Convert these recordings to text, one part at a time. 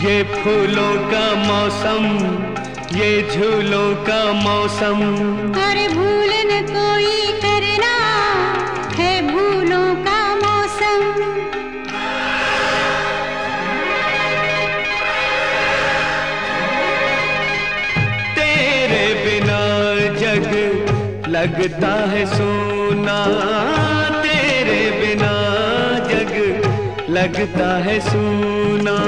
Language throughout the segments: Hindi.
ये फूलों का मौसम ये झूलों का मौसम। अरे भूल न कोई करना है भूलों का मौसम। तेरे बिना जग लगता है सोना। तेरे बिना जग लगता है सोना।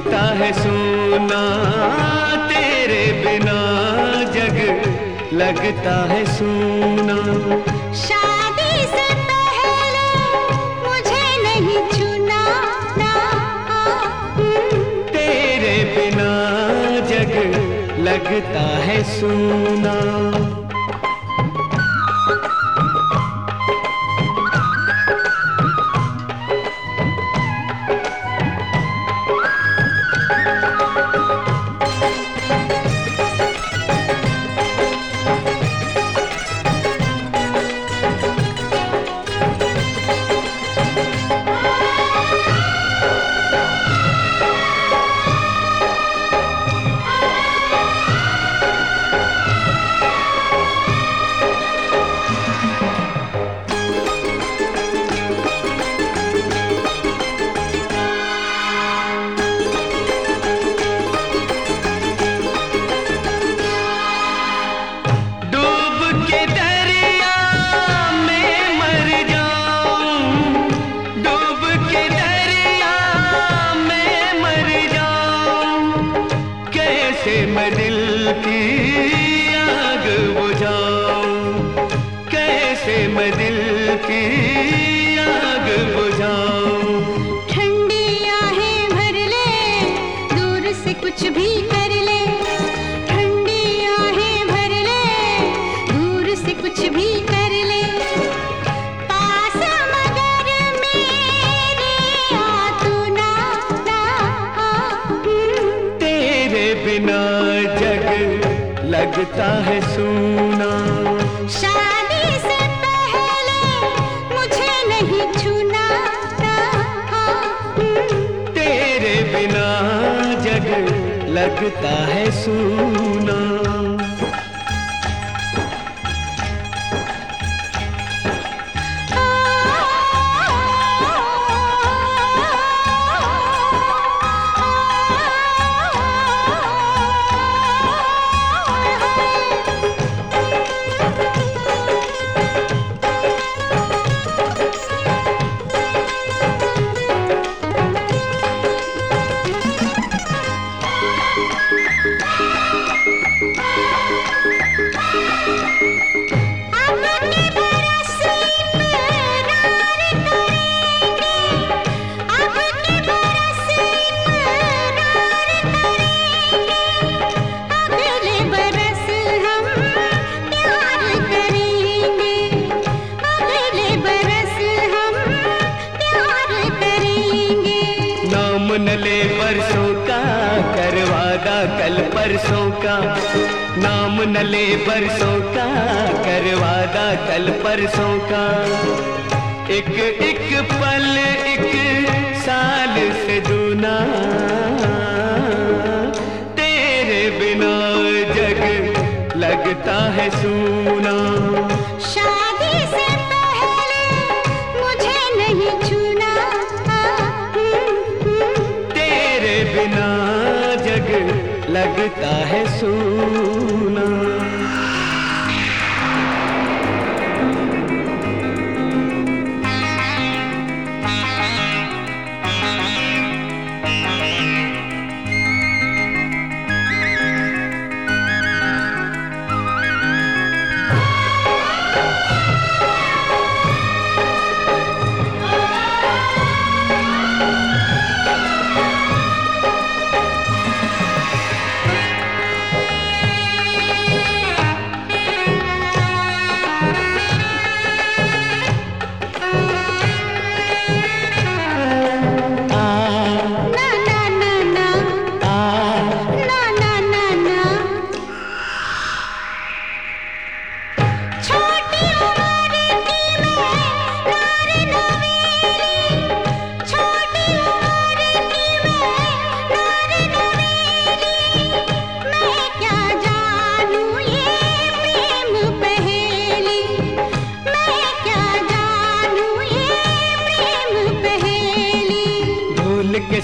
लगता है सोना तेरे बिना जग लगता है सोना। शादी से पहले मुझे नहीं चुना तेरे बिना जग लगता है सोना। की आग बुझाऊं। ठंडी आहें भर ले दूर से कुछ भी कर ले। ठंडी आहें भर ले दूर से कुछ भी कर ले। पास मगर मेरे आ तू ना ना तेरे बिना जग लगता है सूना। शादी से लगता है सूना। न ले परसों का, करवादा कल परसों का। नाम न ले परसों का, करवादा कल परसों का। एक एक पल, एक साल से दूना। तेरे बिना जग लगता है सूना।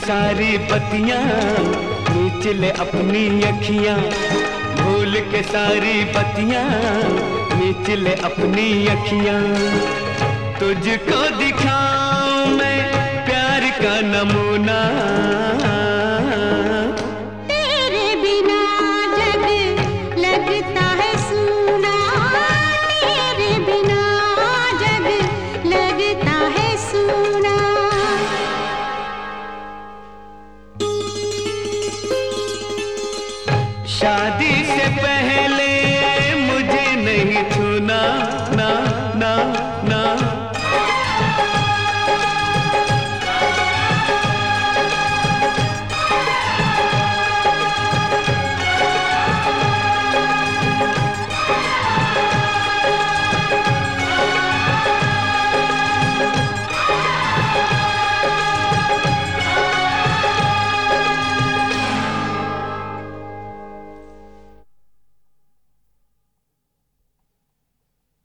सारी बत्तियाँ नीच ले अपनी अखियाँ। भूल के सारी बत्तियाँ नीच ले अपनी अखियाँ। तुझको दिखाऊँ मैं प्यार का नमूना। शादी से पहले मुझे नहीं छूना।